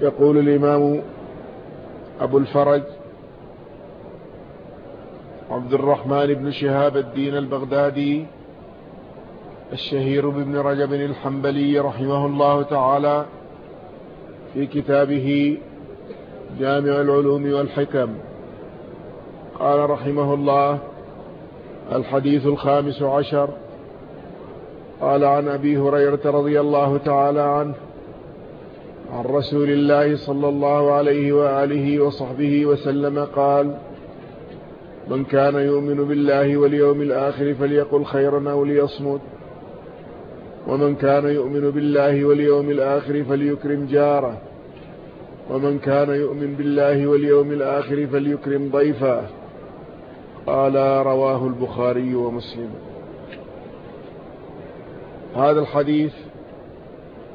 يقول الإمام أبو الفرج عبد الرحمن بن شهاب الدين البغدادي الشهير بابن رجب الحنبلي رحمه الله تعالى في كتابه جامع العلوم والحكم. قال رحمه الله الحديث الخامس عشر. قال عن أبي هريرة رضي الله تعالى عنه عن رسول الله صلى الله عليه وآله وصحبه وسلم قال من كان يؤمن بالله واليوم الآخر فليقل خيرا أو ليصمت ومن كان يؤمن بالله واليوم الآخر فليكرم جاره ومن كان يؤمن بالله واليوم الآخر فليكرم ضيفه. قال رواه البخاري ومسلم. هذا الحديث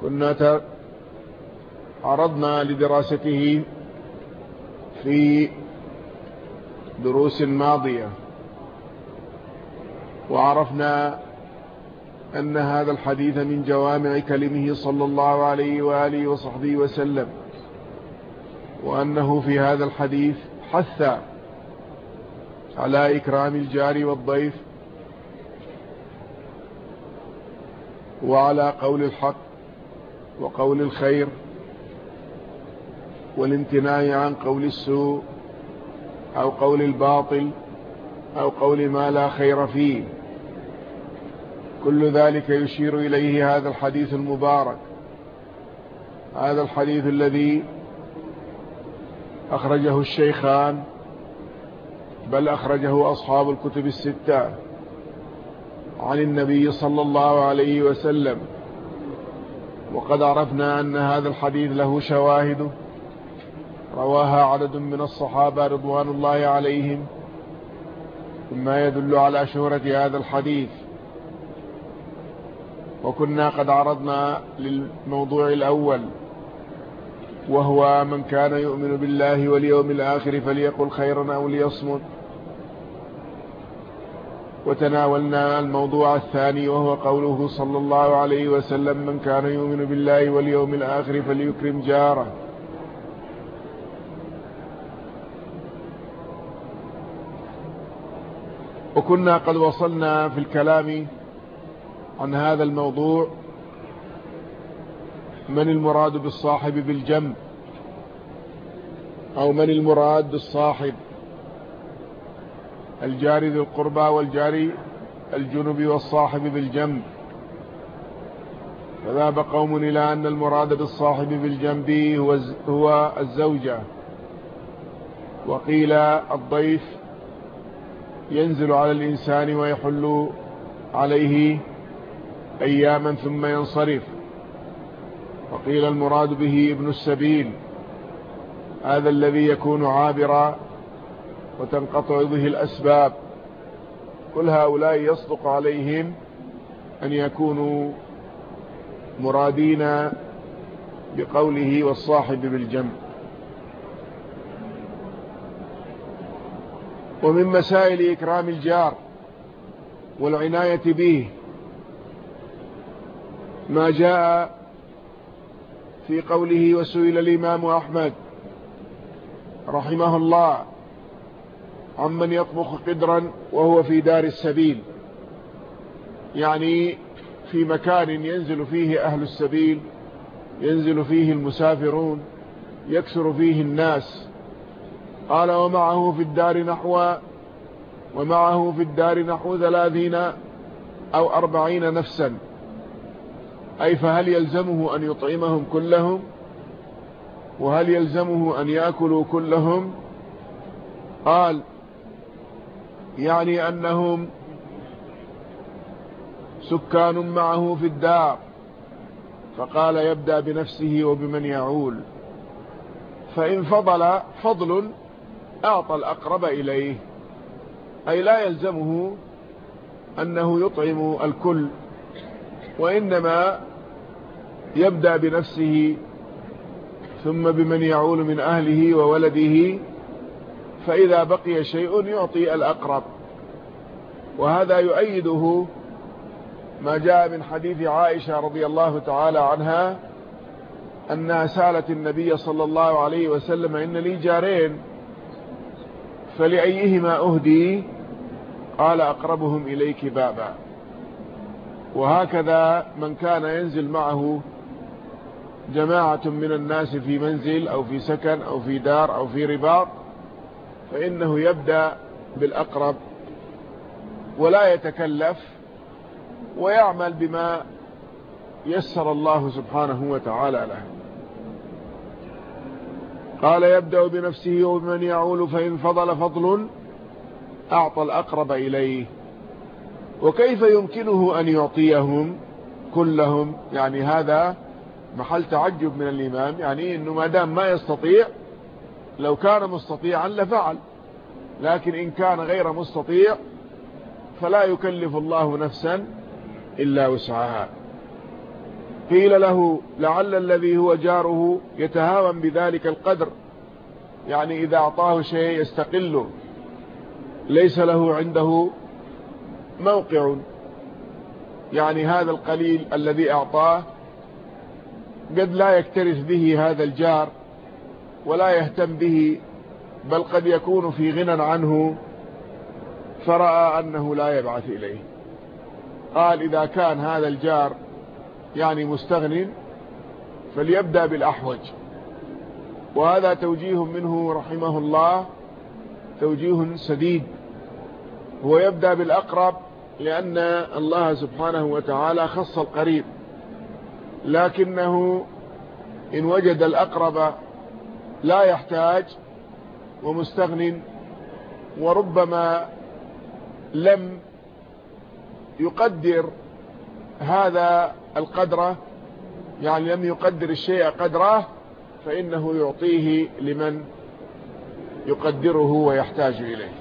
كنا عرضنا لدراسته في دروس ماضية وعرفنا أن هذا الحديث من جوامع كلمه صلى الله عليه وآله وصحبه وسلم وأنه في هذا الحديث حث على إكرام الجار والضيف وعلى قول الحق وقول الخير والامتناع عن قول السوء أو قول الباطل أو قول ما لا خير فيه. كل ذلك يشير إليه هذا الحديث المبارك. هذا الحديث الذي أخرجه الشيخان بل أخرجه أصحاب الكتب الستة عن النبي صلى الله عليه وسلم. وقد عرفنا أن هذا الحديث له شواهد رواها عدد من الصحابة رضوان الله عليهم مما يدل على شهرة هذا الحديث. وكنا قد عرضنا للموضوع الأول وهو من كان يؤمن بالله واليوم الآخر فليقل خيرا أو ليصمت. وتناولنا الموضوع الثاني وهو قوله صلى الله عليه وسلم من كان يؤمن بالله واليوم الآخر فليكرم جاره. وكنا قد وصلنا في الكلام عن هذا الموضوع. من المراد بالصاحب بالجنب أو من المراد بالصاحب؟ الجاري ذي القربى والجاري الجنب والصاحب بالجنب فذهب قوم إلى أن المراد بالصاحب بالجنب هو, الزوجة. وقيل الضيف ينزل على الإنسان ويحل عليه أياما ثم ينصرف. وقيل المراد به ابن السبيل هذا الذي يكون عابرا وتنقطع به الأسباب. كل هؤلاء يصدق عليهم أن يكونوا مرادين بقوله والصاحب بالجنب ومن مسائل إكرام الجار والعناية به ما جاء في قوله وسئل الإمام أحمد رحمه الله عمن يطبخ قدرا وهو في دار السبيل يعني في مكان ينزل فيه أهل السبيل ينزل فيه المسافرون يكثر فيه الناس. قال ومعه في الدار نحو ومعه في الدار نحو ثلاثين أو أربعين نفسا. أي فهل يلزمه أن يطعمهم كلهم؟ وهل يلزمه أن يأكلوا كلهم؟ قال يعني أنهم سكان معه في الدار. فقال يبدأ بنفسه وبمن يعول. فإن فضل فضل أعطى الأقرب إليه أي لا يلزمه أنه يطعم الكل وإنما يبدأ بنفسه ثم بمن يعول من أهله وولده فإذا بقي شيء يعطي الأقرب. وهذا يؤيده ما جاء من حديث عائشة رضي الله تعالى عنها أنها سألت النبي صلى الله عليه وسلم إن لي جارين فلأيهما أهدي؟ قال أقربهم إليك بابا. وهكذا من كان ينزل معه جماعة من الناس في منزل أو في سكن أو في دار أو في رباط فإنه يبدأ بالأقرب ولا يتكلف ويعمل بما يسر الله سبحانه وتعالى له. قال يبدأ بنفسه وبمن يعول فإن فضل فضل أعطى الأقرب إليه. وكيف يمكنه أن يعطيهم كلهم؟ يعني هذا محل تعجب من الإمام يعني أنه ما دام ما يستطيع لو كان مستطيعا لفعل لكن إن كان غير مستطيع فلا يكلف الله نفسا إلا وسعها. قيل له لعل الذي هو جاره يتهاون بذلك القدر. يعني إذا أعطاه شيء يستقله. ليس له عنده موقع. يعني هذا القليل الذي أعطاه قد لا يكترث به هذا الجار ولا يهتم به بل قد يكون في غنى عنه. فرأى أنه لا يبعث إليه. قال إذا كان هذا الجار يعني مستغن فليبدأ بالأحوج. وهذا توجيه منه رحمه الله توجيه سديد. هو يبدأ بالأقرب لأن الله سبحانه وتعالى خص القريب. لكنه إن وجد الأقرب لا يحتاج ومستغن وربما لم يقدر هذا القدر يعني لم يقدر الشيء قدره فإنه يعطيه لمن يقدره ويحتاج إليه.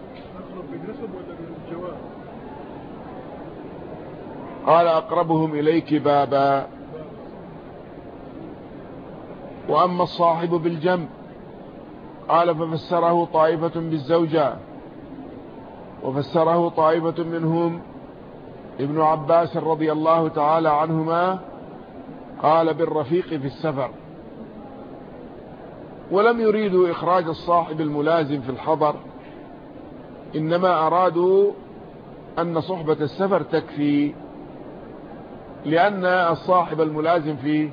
قال أقربهم إليك بابا. وأما الصاحب بالجنب قال ففسره طائفة بالزوجة وفسره طائفة منهم ابن عباس رضي الله تعالى عنهما قال بالرفيق في السفر. ولم يريدوا إخراج الصاحب الملازم في الحضر إنما أرادوا أن صحبة السفر تكفي لأن الصاحب الملازم في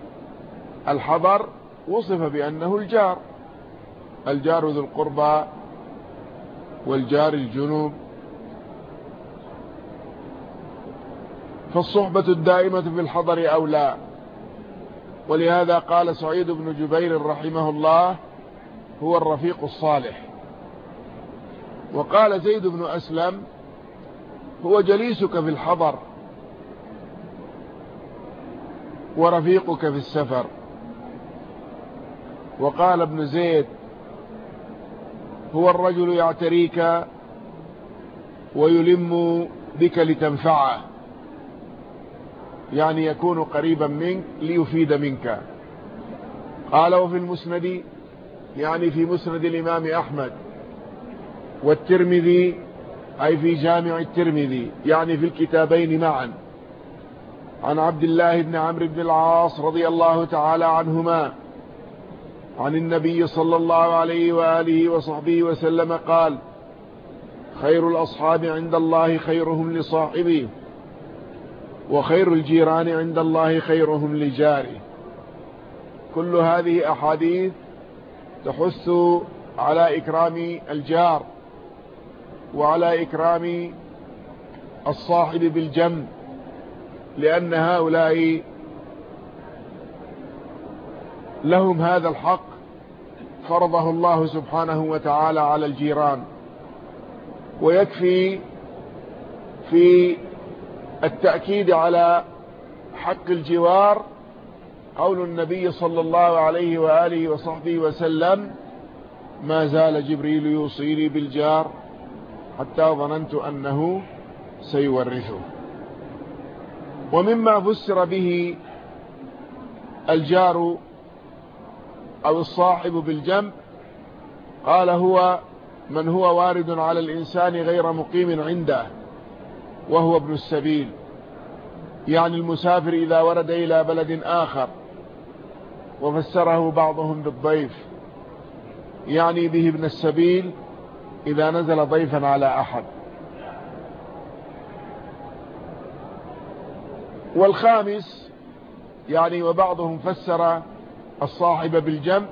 الحضر وصف بأنه الجار الجار ذو القربى والجار الجنوب. فالصحبة الدائمة في الحضر أولى. ولهذا قال سعيد بن جبير رحمه الله هو الرفيق الصالح. وقال زيد بن أسلم هو جليسك في الحضر ورفيقك في السفر. وقال ابن زيد هو الرجل يعتريك ويلم بك لتنفعه. يعني يكون قريبا منك ليفيد منك. قال وفي المسند يعني في مسند الإمام أحمد والترمذي أي في جامع الترمذي يعني في الكتابين معا. عن عبد الله بن عمرو بن العاص رضي الله تعالى عنهما عن النبي صلى الله عليه وآله وصحبه وسلم قال خير الأصحاب عند الله خيرهم لصاحبه. وخير الجيران عند الله خيرهم لجاره. كل هذه أحاديث تحث على إكرام الجار وعلى إكرام الصاحب بالجنب لأن هؤلاء لهم هذا الحق فرضه الله سبحانه وتعالى على الجيران. ويكفي في التأكيد على حق الجوار قول النبي صلى الله عليه وآله وصحبه وسلم ما زال جبريل يوصيني بالجار حتى ظننت أنه سيورثه. ومما فسر به الجار أو الصاحب بالجنب قال هو من هو وارد على الإنسان غير مقيم عنده. وهو ابن السبيل. يعني المسافر إذا ورد إلى بلد آخر وفسره بعضهم بالضيف. يعني به ابن السبيل إذا نزل ضيفا على أحد. والخامس يعني وبعضهم فسر الصاحب بالجمع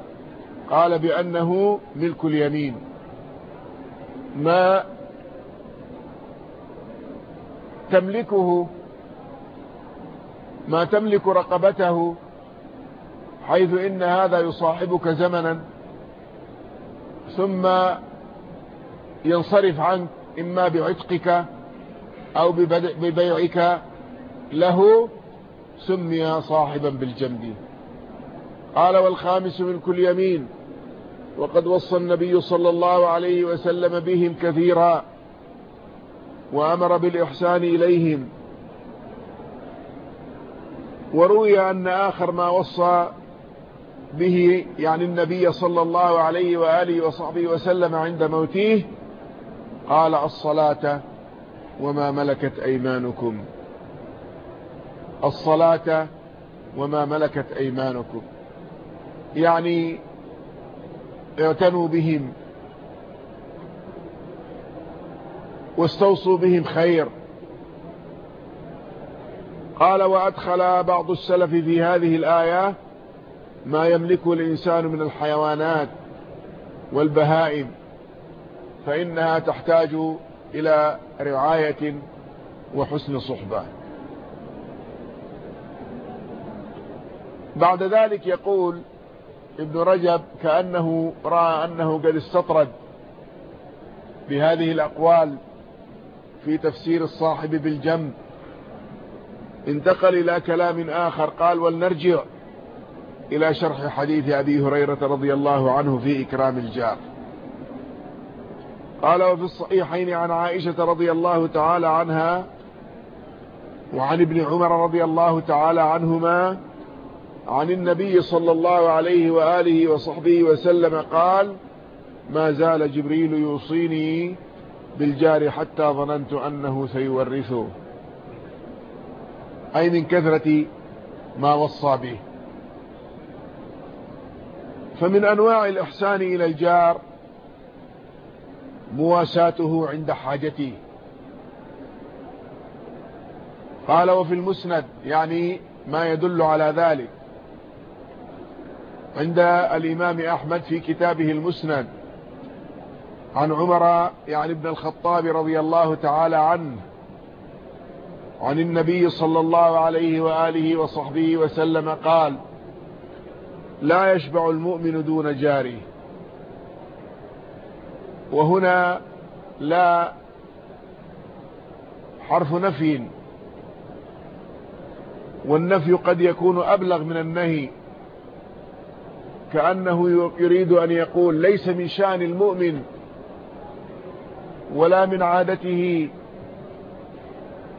قال بأنه ملك اليمين. ما تملكه. ما تملك رقبته حيث إن هذا يصاحبك زمنا. ثم ينصرف عنك إما بعتقك أو ببيعك له سمي صاحبا بالجنب قال والخامس من كل يمين وقد وصى النبي صلى الله عليه وسلم بهم كثيرا. وأمر بالإحسان إليهم. وروي أن آخر ما وصى به يعني النبي صلى الله عليه وآله وصحبه وسلم عند موته قال الصلاة وما ملكت أيمانكم. الصلاة وما ملكت أيمانكم. يعني اعتنوا بهم. واستوصوا بهم خير. قال وأدخل بعض السلف في هذه الآية ما يملكه الإنسان من الحيوانات والبهائم فإنها تحتاج إلى رعاية وحسن صحبة. بعد ذلك يقول ابن رجب كأنه رأى أنه قد استطرد بهذه الأقوال في تفسير الصاحب بالجنب انتقل إلى كلام آخر قال ولنرجع إلى شرح حديث أبي هريرة رضي الله عنه في إكرام الجار قال وفي الصحيحين عن عائشة رضي الله تعالى عنها وعن ابن عمر رضي الله تعالى عنهما عن النبي صلى الله عليه وآله وصحبه وسلم قال ما زال جبريل يوصيني بالجار حتى ظننت أنه سيورثه. أي من كثرة ما وصى به. فمن أنواع الإحسان إلى الجار مواساته عند حاجته. قال وفي المسند يعني ما يدل على ذلك. عند الإمام أحمد في كتابه المسند عن عمر يعني ابن الخطاب رضي الله تعالى عنه عن النبي صلى الله عليه وآله وصحبه وسلم قال لا يشبع المؤمن دون جاره. وهنا لا حرف نفي والنفي قد يكون أبلغ من النهي كأنه يريد أن يقول ليس من شأن المؤمن ولا من عادته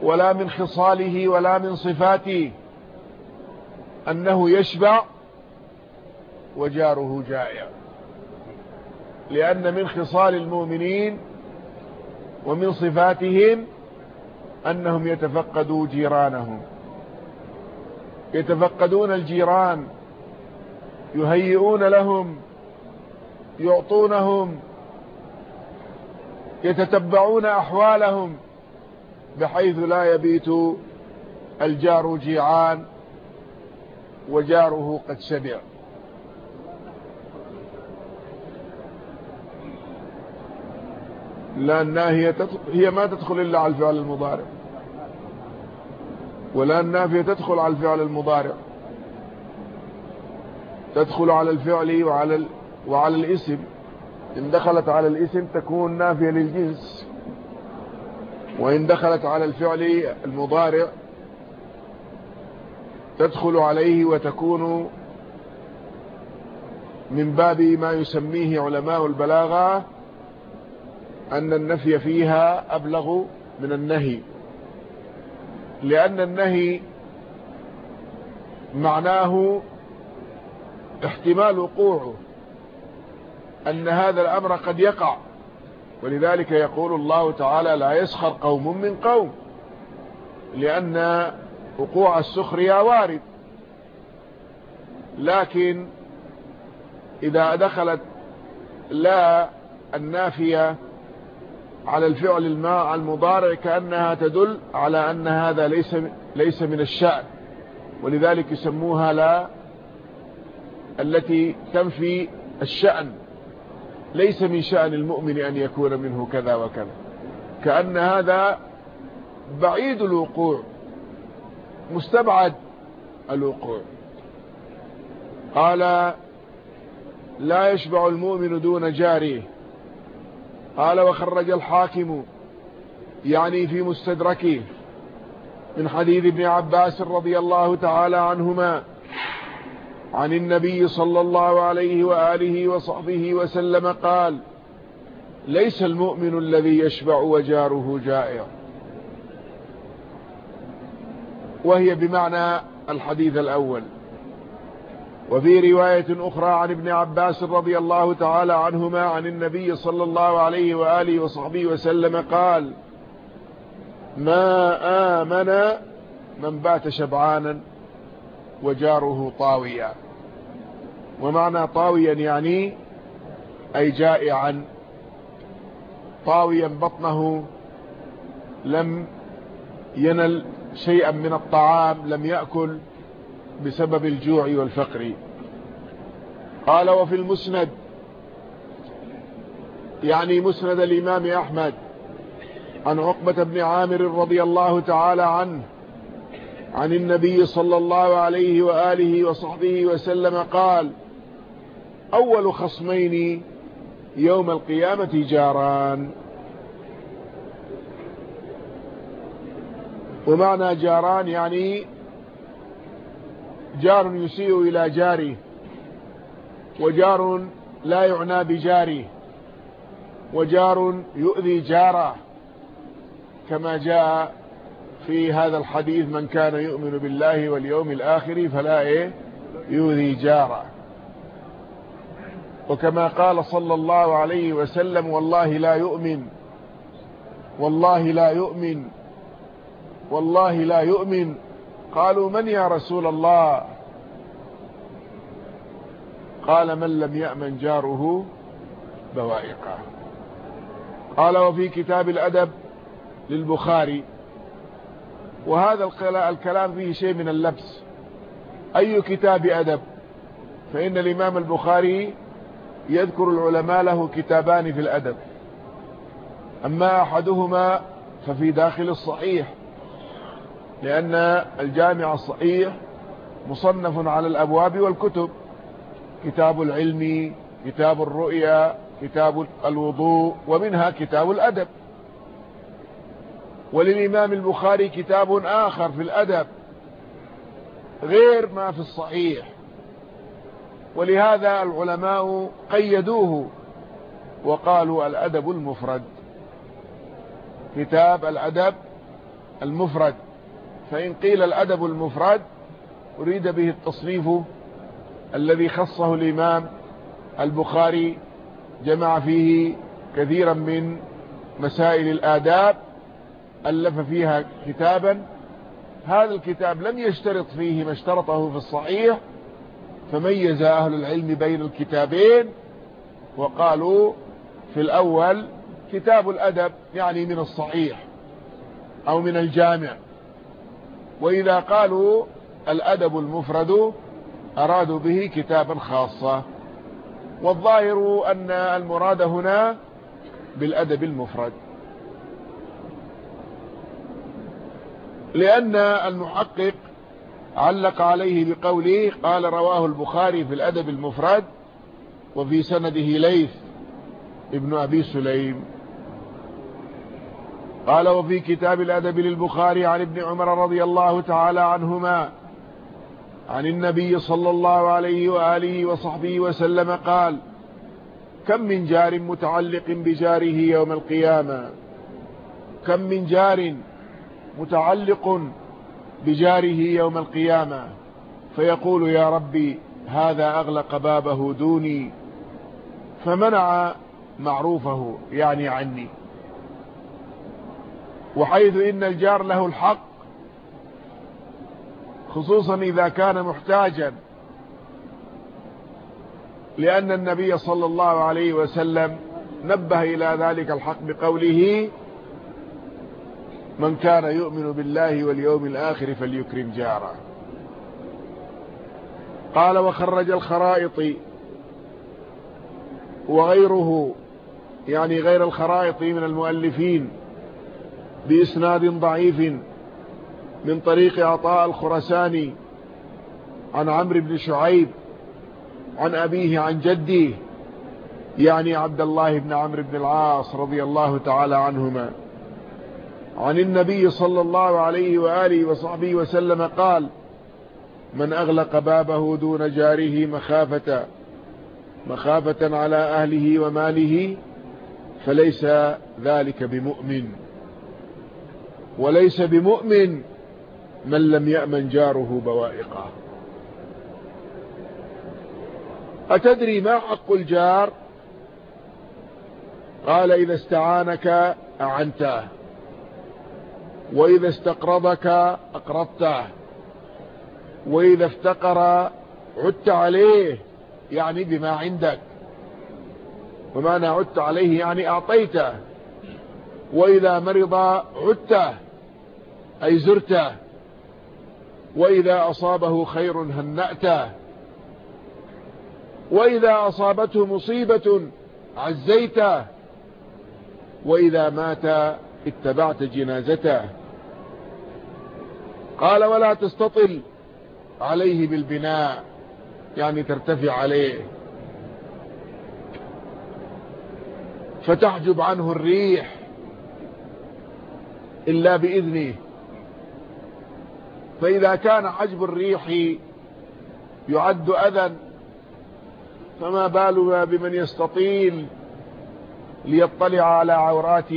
ولا من خصاله ولا من صفاته أنه يشبع وجاره جائع. لأن من خصال المؤمنين ومن صفاتهم أنهم يتفقدوا جيرانهم. يتفقدون الجيران يهيئون لهم يعطونهم يتتبعون أحوالهم بحيث لا يبيت الجار جيعان وجاره قد شبع لا الناهية هي ما تدخل إلا على الفعل المضارع. ولا النافية تدخل على الفعل المضارع. تدخل على الفعل وعلى ال... وعلى الاسم. إن دخلت على الاسم تكون نافية للجنس. وإن دخلت على الفعل المضارع تدخل عليه وتكون من باب ما يسميه علماء البلاغة أن النفي فيها أبلغ من النهي. لأن النهي معناه احتمال وقوعه. أن هذا الأمر قد يقع. ولذلك يقول الله تعالى لا يسخر قوم من قوم لأن وقوع السخرية وارد. لكن إذا دخلت لا النافية على الفعل الماء المضارع كأنها تدل على أن هذا ليس ليس من الشأن. ولذلك يسموها لا التي تنفي الشأن. ليس من شأن المؤمن أن يكون منه كذا وكذا. كأن هذا بعيد الوقوع مستبعد الوقوع. قال لا يشبع المؤمن دون جاره. قال وخرج الحاكم يعني في مستدركه من حديث ابن عباس رضي الله تعالى عنهما عن النبي صلى الله عليه وآله وصحبه وسلم قال ليس المؤمن الذي يشبع وجاره جائع وهي بمعنى الحديث الأول. وفي رواية أخرى عن ابن عباس رضي الله تعالى عنهما عن النبي صلى الله عليه وآله وصحبه وسلم قال ما آمن من بات شبعانا وجاره طاويا. ومعنى طاويا يعني أي جائعا. طاويا بطنه لم ينل شيئا من الطعام لم يأكل بسبب الجوع والفقر. قال وفي المسند يعني مسند الإمام أحمد عن عقبة بن عامر رضي الله تعالى عنه عن النبي صلى الله عليه وآله وصحبه وسلم قال أول خصمين يوم القيامة جاران. ومعنى جاران يعني جار يسيء إلى جاره وجار لا يعنى بجاره وجار يؤذي جاره كما جاء في هذا الحديث من كان يؤمن بالله واليوم الآخر فلا إيه؟ يؤذي جاره. وكما قال صلى الله عليه وسلم والله لا يؤمن والله لا يؤمن والله لا يؤمن. قالوا من يا رسول الله؟ قال من لم يأمن جاره؟ بوائقه. قال وفي كتاب الأدب للبخاري وهذا الكلام فيه شيء من اللبس. أي كتاب أدب؟ فإن الإمام البخاري يذكر العلماء له كتابان في الأدب. أما أحدهما ففي داخل الصحيح لأن الجامع الصحيح مصنف على الأبواب والكتب. كتاب العلم كتاب الرؤيا كتاب الوضوء ومنها كتاب الأدب. وللإمام البخاري كتاب آخر في الأدب غير ما في الصحيح. ولهذا العلماء قيدوه وقالوا الأدب المفرد. كتاب الأدب المفرد. فإن قيل الأدب المفرد أريد به التصنيف الذي خصه الإمام البخاري جمع فيه كثيرا من مسائل الآداب ألف فيها كتابا. هذا الكتاب لم يشترط فيه ما اشترطه في الصحيح. فميز أهل العلم بين الكتابين وقالوا في الأول كتاب الأدب يعني من الصحيح أو من الجامع. وإذا قالوا الأدب المفرد أرادوا به كتابا خاصة والظاهر أن المراد هنا بالأدب المفرد. لأن المحقق علق عليه بقوله قال رواه البخاري في الأدب المفرد وفي سنده ليث ابن أبي سليم. قال وفي كتاب الأدب للبخاري عن ابن عمر رضي الله تعالى عنهما عن النبي صلى الله عليه وآله وصحبه وسلم قال كم من جار متعلق بجاره يوم القيامة؟ كم من جار متعلق بجاره يوم القيامة فيقول يا ربي هذا أغلق بابه دوني فمنع معروفه يعني عني. وحيث إن الجار له الحق خصوصا إذا كان محتاجا لأن النبي صلى الله عليه وسلم نبه إلى ذلك الحق بقوله من كان يؤمن بالله واليوم الآخر فليكرم جاره. قال وخرج الخرائط وغيره يعني غير الخرائط من المؤلفين بإسناد ضعيف من طريق عطاء الخرساني عن عمرو بن شعيب عن أبيه عن جده يعني عبد الله بن عمرو بن العاص رضي الله تعالى عنهما. عن النبي صلى الله عليه وآله وصحبه وسلم قال من أغلق بابه دون جاره مخافة مخافة على أهله وماله فليس ذلك بمؤمن. وليس بمؤمن من لم يأمن جاره بوائقه. أتدري ما حق الجار؟ قال إذا استعانك أعنته وإذا استقرضك أقرضته وإذا افتقر عدت عليه يعني بما عندك. ومعنى عدت عليه يعني أعطيته. وإذا مرض عدته أي زرته. وإذا أصابه خير هنأته. وإذا أصابته مصيبة عزيته. وإذا مات اتبعت جنازته. قال ولا تستطل عليه بالبناء يعني ترتفع عليه. فتحجب عنه الريح إلا بإذنه. فإذا كان حجب الريح يعد أذى فما بالنا بمن يستطيل ليطلع على عورات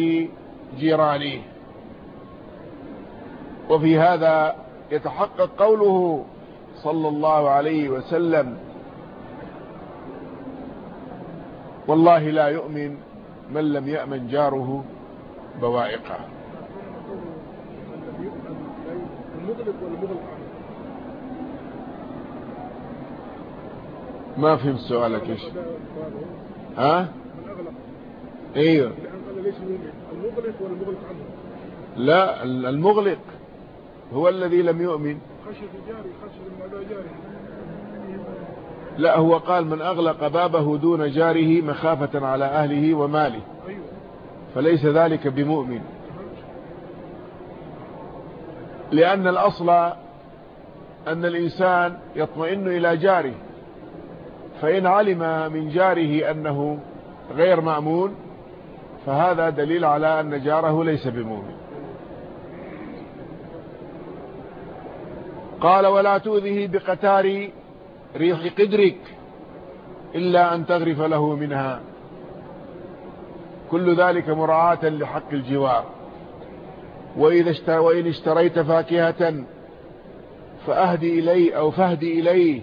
جيرانه وفي هذا يتحقق قوله صلى الله عليه وسلم والله لا يؤمن من لم يأمن جاره بوائقه. ما فهمت سؤالك إيش؟ ها؟ أيوه المغلق ولا المغلق عنه؟ لا المغلق هو الذي لم يؤمن. خشية جاري خشية جاري. لا هو قال من أغلق بابه دون جاره مخافة على أهله وماله. أيوة. فليس ذلك بمؤمن. لأن الأصل أن الإنسان يطمئن إلى جاره. فإن علم من جاره أنه غير مأمون فهذا دليل على أن جاره ليس بمؤمن. قال ولا تؤذه بقتار ريح قدرك إلا أن تغرف له منها. كل ذلك مراعاة لحق الجوار. وإذا وإن اشتريت فاكهة فأهدي إليه أو فهدي إليه.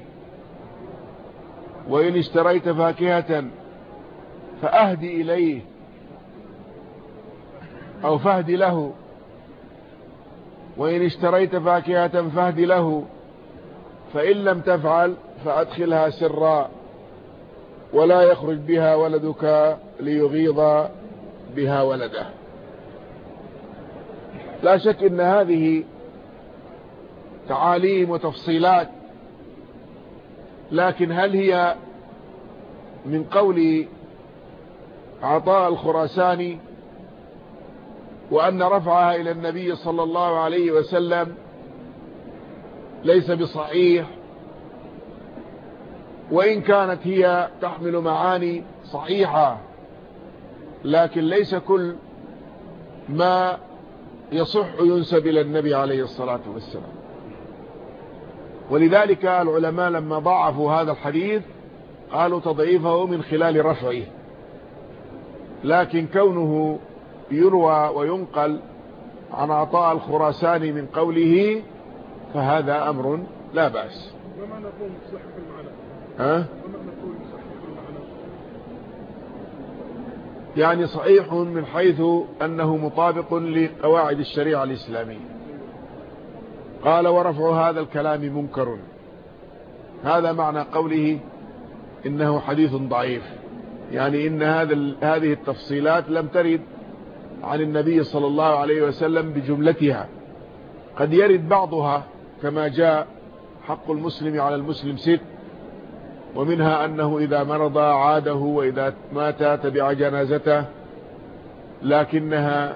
وإن اشتريت فاكهة فأهدي إليه. أو فهدي له. وإن اشتريت فاكهة فهد له. فإن لم تفعل فأدخلها سرا ولا يخرج بها ولدك ليغيظ بها ولده. لا شك إن هذه تعاليم وتفصيلات لكن هل هي من قول عطاء الخراساني وأن رفعها إلى النبي صلى الله عليه وسلم ليس بصحيح وإن كانت هي تحمل معاني صحيحة لكن ليس كل ما يصح ينسب إلى النبي عليه الصلاة والسلام. ولذلك العلماء لما ضعفوا هذا الحديث قالوا تضعيفه من خلال رفعه لكن كونه يروى وينقل عن عطاء الخراساني من قوله فهذا أمر لا بأس. وما نقول صحيح المعنى؟ ها؟ وما نقول صحيح المعنى؟ يعني صحيح من حيث أنه مطابق لقواعد الشريعة الإسلامية. قال ورفع هذا الكلام منكر. هذا معنى قوله إنه حديث ضعيف. يعني إن هذا هذه التفصيلات لم ترد عن النبي صلى الله عليه وسلم بجملتها. قد يرد بعضها كما جاء حق المسلم على المسلم ست ومنها أنه إذا مرض عاده وإذا مات تبع جنازته لكنها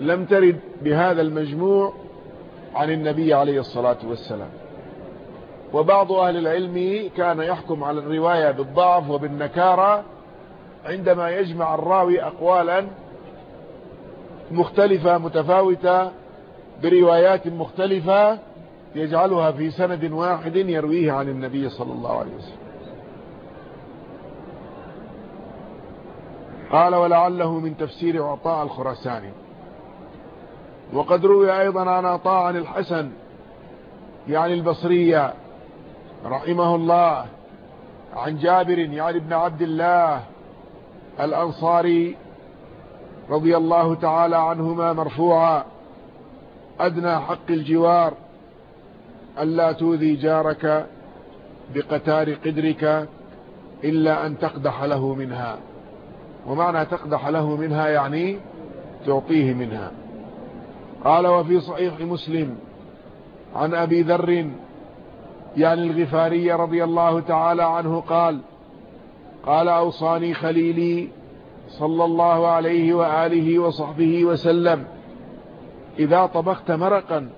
لم ترد بهذا المجموع عن النبي عليه الصلاة والسلام. وبعض أهل العلم كان يحكم على الرواية بالضعف وبالنكارة عندما يجمع الراوي أقوالا مختلفة متفاوتة بروايات مختلفة يجعلها في سند واحد يرويه عن النبي صلى الله عليه وسلم. قال ولعله من تفسير عطاء الخراساني. وقد روي أيضا عن عطاء عن الحسن يعني البصرية رحمه الله عن جابر يعني ابن عبد الله الأنصاري رضي الله تعالى عنهما مرفوعا. أدنى حق الجوار ألا توذي جارك بقتار قدرك إلا أن تقدح له منها. ومعنى تقدح له منها يعني تعطيه منها. قال وفي صحيح مسلم عن أبي ذر يعني الغفاري رضي الله تعالى عنه قال قال أوصاني خليلي صلى الله عليه وآله وصحبه وسلم. إذا طبخت مرقا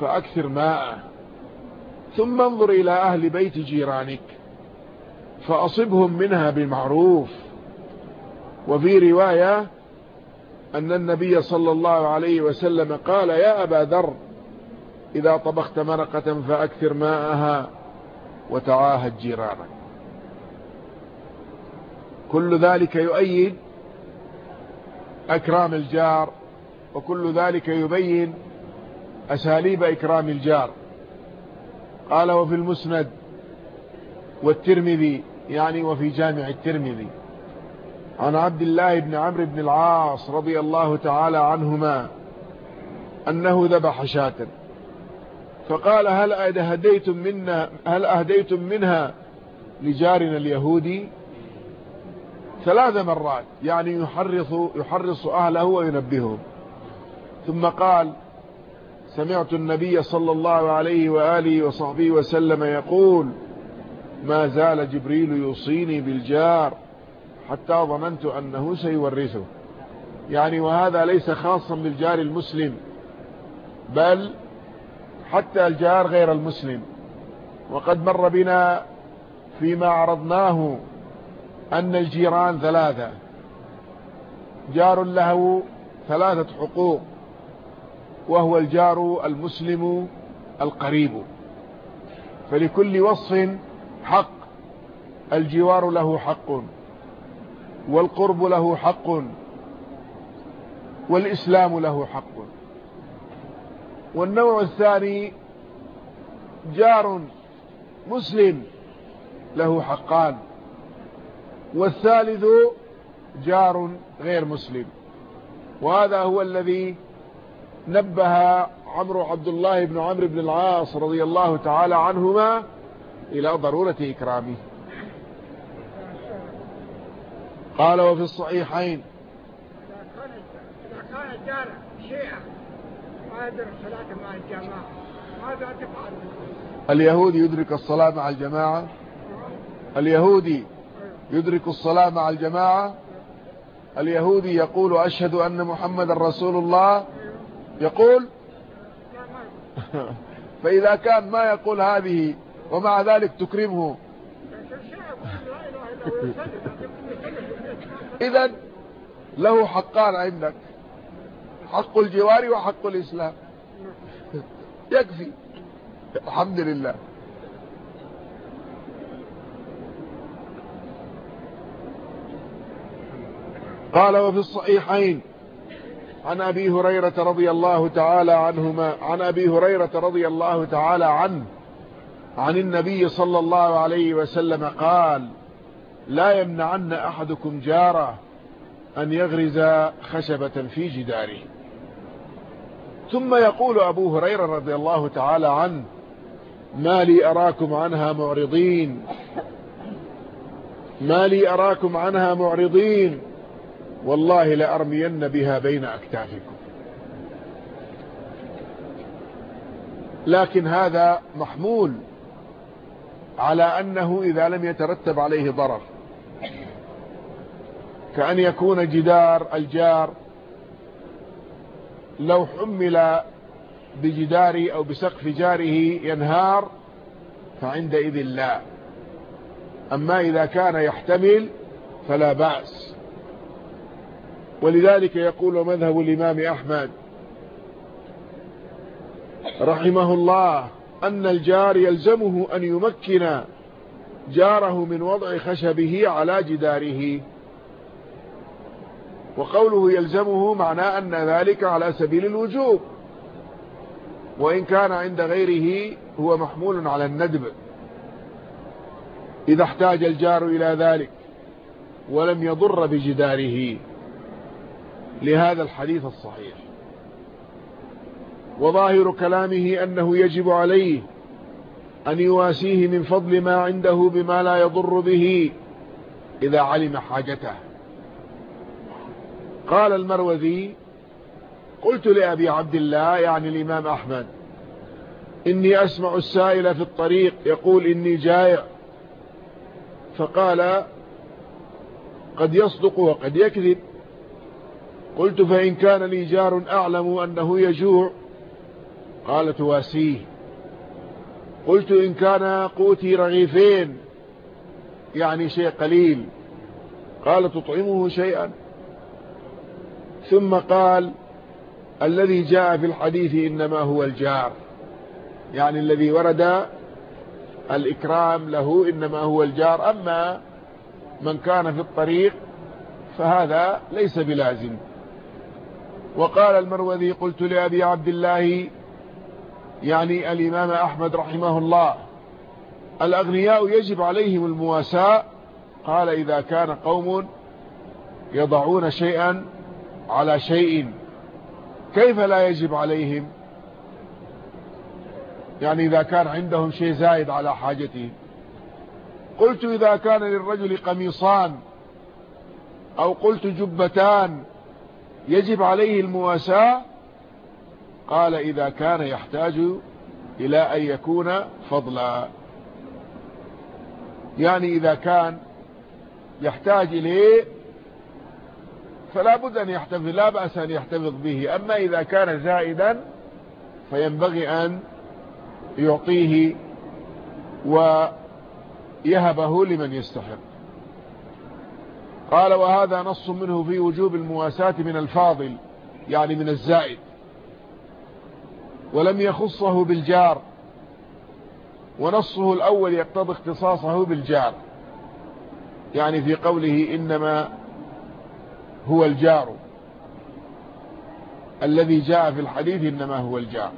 فأكثر ماءه ثم انظر إلى أهل بيت جيرانك فأصبهم منها بالمعروف. وفي رواية أن النبي صلى الله عليه وسلم قال يا أبا ذر إذا طبخت مرقة فأكثر ماءها. وتعاهد جيرانك. كل ذلك يؤيد أكرام الجار وكل ذلك يبين أساليب إكرام الجار. قال وفي المسند والترمذي يعني وفي جامع الترمذي عن عبد الله بن عمرو بن العاص رضي الله تعالى عنهما أنه ذبح شاة. فقال هل أهديتم, منا هل أهديتم منها لجارنا اليهودي؟ ثلاث مرات يعني يحرص, يحرص أهله وينبههم. ثم قال سمعت النبي صلى الله عليه وآله وصحبه وسلم يقول ما زال جبريل يوصيني بالجار حتى ظننت أنه سيورثه. يعني وهذا ليس خاصا بالجار المسلم بل حتى الجار غير المسلم. وقد مر بنا فيما عرضناه أن الجيران ثلاثة. جار له ثلاثة حقوق وهو الجار المسلم القريب. فلكل وصف حق الجوار له حق والقرب له حق والإسلام له حق. والنوع الثاني جار مسلم له حقان. والثالث جار غير مسلم. وهذا هو الذي نبه عمرو عبد الله بن عمرو بن العاص رضي الله تعالى عنهما إلى ضرورة إكرامه. قال وفي الصحيحين. إذا كان الجار شيعة ما يدرك الصلاة مع الجماعة ماذا تفعل؟ اليهودي يدرك الصلاة مع الجماعة. اليهودي يدرك الصلاة مع الجماعة. اليهودي يقول أشهد أن محمد رسول الله. يقول فإذا كان ما يقول هذه ومع ذلك تكرمه. إذا له حقان عندك. حق الجوار وحق الإسلام. يكفي. الحمد لله. قال وفي الصحيحين عن أبي هريرة رضي الله تعالى عنهما عن أبي هريرة رضي الله تعالى عنه عن النبي صلى الله عليه وسلم قال لا يمنعن أحدكم جاره أن يغرز خشبة في جداره. ثم يقول أبو هريرة رضي الله تعالى عنه ما لي أراكم عنها معرضين ما لي أراكم عنها معرضين والله لأرمين بها بين أكتافكم. لكن هذا محمول على أنه إذا لم يترتب عليه ضرر. كأن يكون جدار الجار لو حمل بجدار أو بسقف جاره ينهار فعندئذ لا. أما إذا كان يحتمل فلا بأس. ولذلك يقول مذهب الإمام أحمد رحمه الله أن الجار يلزمه أن يمكن جاره من وضع خشبه على جداره. وقوله يلزمه معناه أن ذلك على سبيل الوجوب. وإن كان عند غيره هو محمول على الندب. إذا احتاج الجار إلى ذلك ولم يضر بجداره. لهذا الحديث الصحيح. وظاهر كلامه أنه يجب عليه أن يواسيه من فضل ما عنده بما لا يضر به إذا علم حاجته. قال المروذي قلت لأبي عبد الله يعني الإمام أحمد إني أسمع السائل في الطريق يقول إني جائع. فقال قد يصدق وقد يكذب. قلت فإن كان لي جار أعلم أنه يجوع. قال تواسيه قلت إن كان قوتي رغيفين يعني شيء قليل. قال تطعمه شيئا. ثم قال الذي جاء في الحديث إنما هو الجار. يعني الذي ورد الإكرام له إنما هو الجار. أما من كان في الطريق فهذا ليس بلازم. وقال المروذي قلت لأبي عبد الله يعني الإمام أحمد رحمه الله الأغنياء يجب عليهم المواساة. قال إذا كان قوم يضعون شيئا على شيء كيف لا يجب عليهم؟ يعني إذا كان عندهم شيء زايد على حاجته قلت إذا كان للرجل قميصان أو قلت جبتان يجب عليه المواساة؟ قال إذا كان يحتاج إلى أن يكون فضلا. يعني إذا كان يحتاج إليه فلا بد أن يحتفظ لا بأس أن يحتفظ به. أما إذا كان زائدا فينبغي أن يعطيه ويهبه لمن يستحق. قال وهذا نص منه في وجوب المواساة من الفاضل يعني من الزائد. ولم يخصه بالجار. ونصه الأول يقتضي اختصاصه بالجار. يعني في قوله إنما هو الجار. الذي جاء في الحديث إنما هو الجار.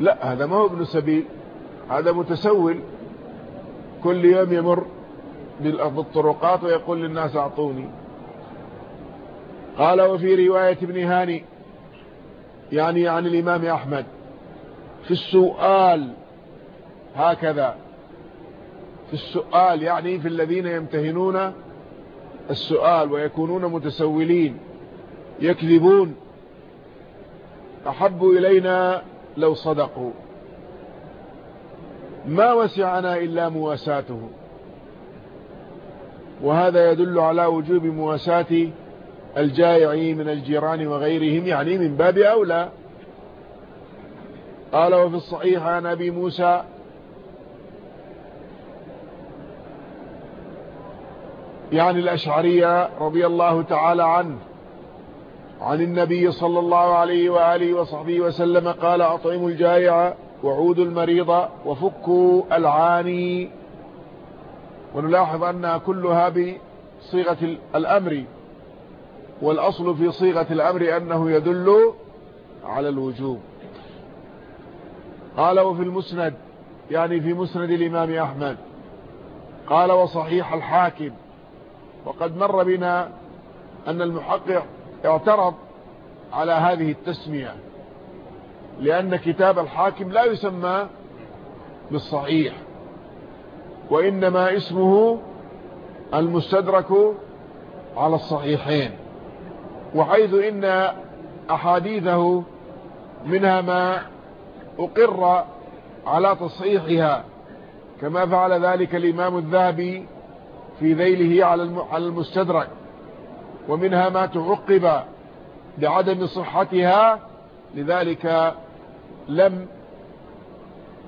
لا هذا ما هو ابن سبيل. هذا متسول. كل يوم يمر بالطرقات ويقول للناس أعطوني. قال وفي رواية ابن هاني يعني عن الإمام أحمد في السؤال هكذا في السؤال يعني في الذين يمتهنون السؤال ويكونون متسولين يكذبون أحب إلينا لو صدقوا. ما وسعنا إلا مواساته. وهذا يدل على وجوب مواساة الجائعين من الجيران وغيرهم يعني من باب أولى. قال وفي الصحيح عن أبي موسى يعني الأشعرية رضي الله تعالى عنه عن النبي صلى الله عليه وآله وصحبه وسلم قال أطعموا الجائع وعودوا المريض وفكوا العاني. ونلاحظ أنها كلها بصيغة الأمر والأصل في صيغة الأمر أنه يدل على الوجوب. قال وفي المسند يعني في مسند الإمام أحمد قال وصحيح الحاكم وقد مر بنا أن المحقق اعترض على هذه التسمية. لأن كتاب الحاكم لا يسمى بالصحيح وإنما اسمه المستدرك على الصحيحين وحيث إن أحاديثه منها ما أقر على تصحيحها كما فعل ذلك الإمام الذهبي في ذيله على المستدرك ومنها ما تعقب بعدم صحتها لذلك لم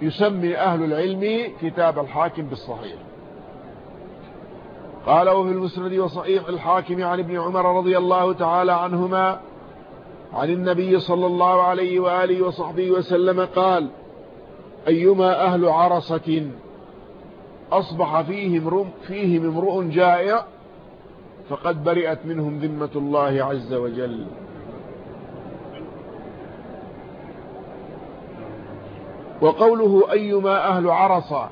يسمي أهل العلم كتاب الحاكم بالصحيح. قال وفي المسند وصحيح الحاكم عن ابن عمر رضي الله تعالى عنهما عن النبي صلى الله عليه وآله وصحبه وسلم قال أيما أهل عرصة أصبح فيهم, فيهم امرؤ جائع فقد برئت منهم ذمة الله عز وجل. وقوله أيما أهل عرصة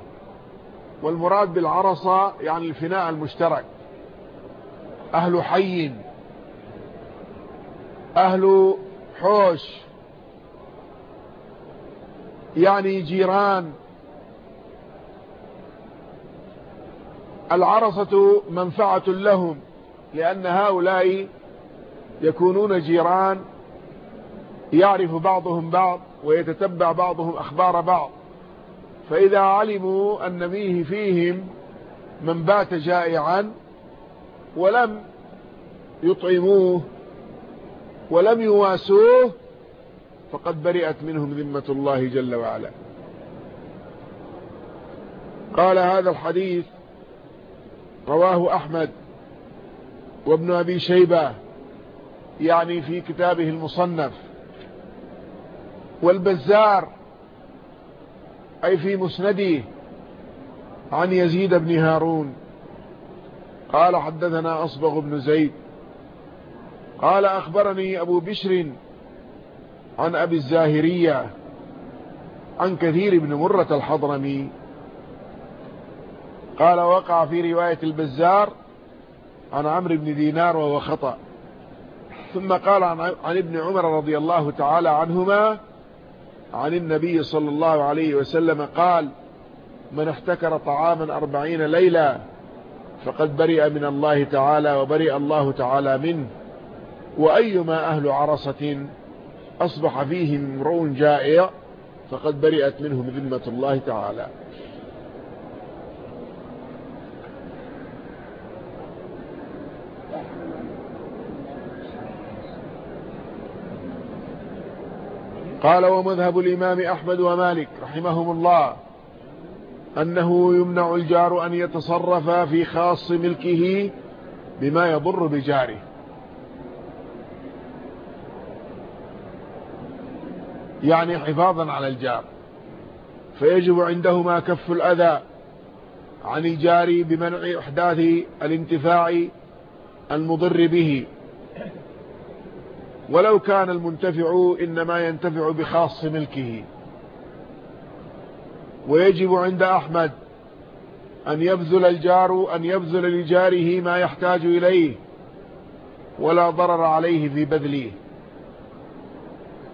والمراد بالعرصة يعني الفناء المشترك. أهل حي أهل حوش يعني جيران. العرصة منفعة لهم لأن هؤلاء يكونون جيران يعرف بعضهم بعض ويتتبع بعضهم أخبار بعض. فإذا علموا أن فيه فيهم من بات جائعا ولم يطعموه ولم يواسوه فقد برئت منهم ذمة الله جل وعلا. قال هذا الحديث رواه أحمد وابن أبي شيبة يعني في كتابه المصنف. والبزار أي في مسنده عن يزيد بن هارون قال حدثنا أصبغ بن زيد قال أخبرني أبو بشر عن أبي الزاهرية عن كثير بن مرة الحضرمي قال وقع في رواية البزار عن عمرو بن دينار وهو خطأ ثم قال عن ابن عمر رضي الله تعالى عنهما عن النبي صلى الله عليه وسلم قال من احتكر طعاما أربعين ليلة فقد برئ من الله تعالى وبرئ الله تعالى منه وأيما أهل عرصة أصبح فيهم امرؤ جائع فقد برئت منهم ذمة الله تعالى. قال ومذهب الإمام أحمد ومالك رحمهم الله أنه يمنع الجار أن يتصرف في خاص ملكه بما يضر بجاره. يعني حفاظا على الجار. فيجب عندهما كف الأذى عن الجار بمنع إحداث الانتفاع المضر به. ولو كان المنتفع إنما ينتفع بخاص ملكه. ويجب عند أحمد أن يبذل الجار أن يبذل لجاره ما يحتاج إليه ولا ضرر عليه في بذله.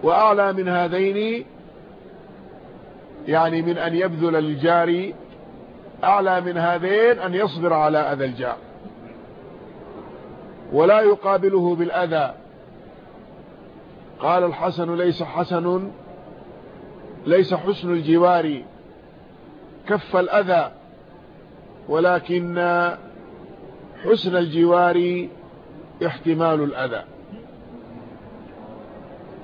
وأعلى من هذين يعني من أن يبذل للجار أعلى من هذين أن يصبر على أذى الجار. ولا يقابله بالأذى. قال الحسن ليس حسن ليس حسن الجوار كف الأذى ولكن حسن الجوار احتمال الأذى.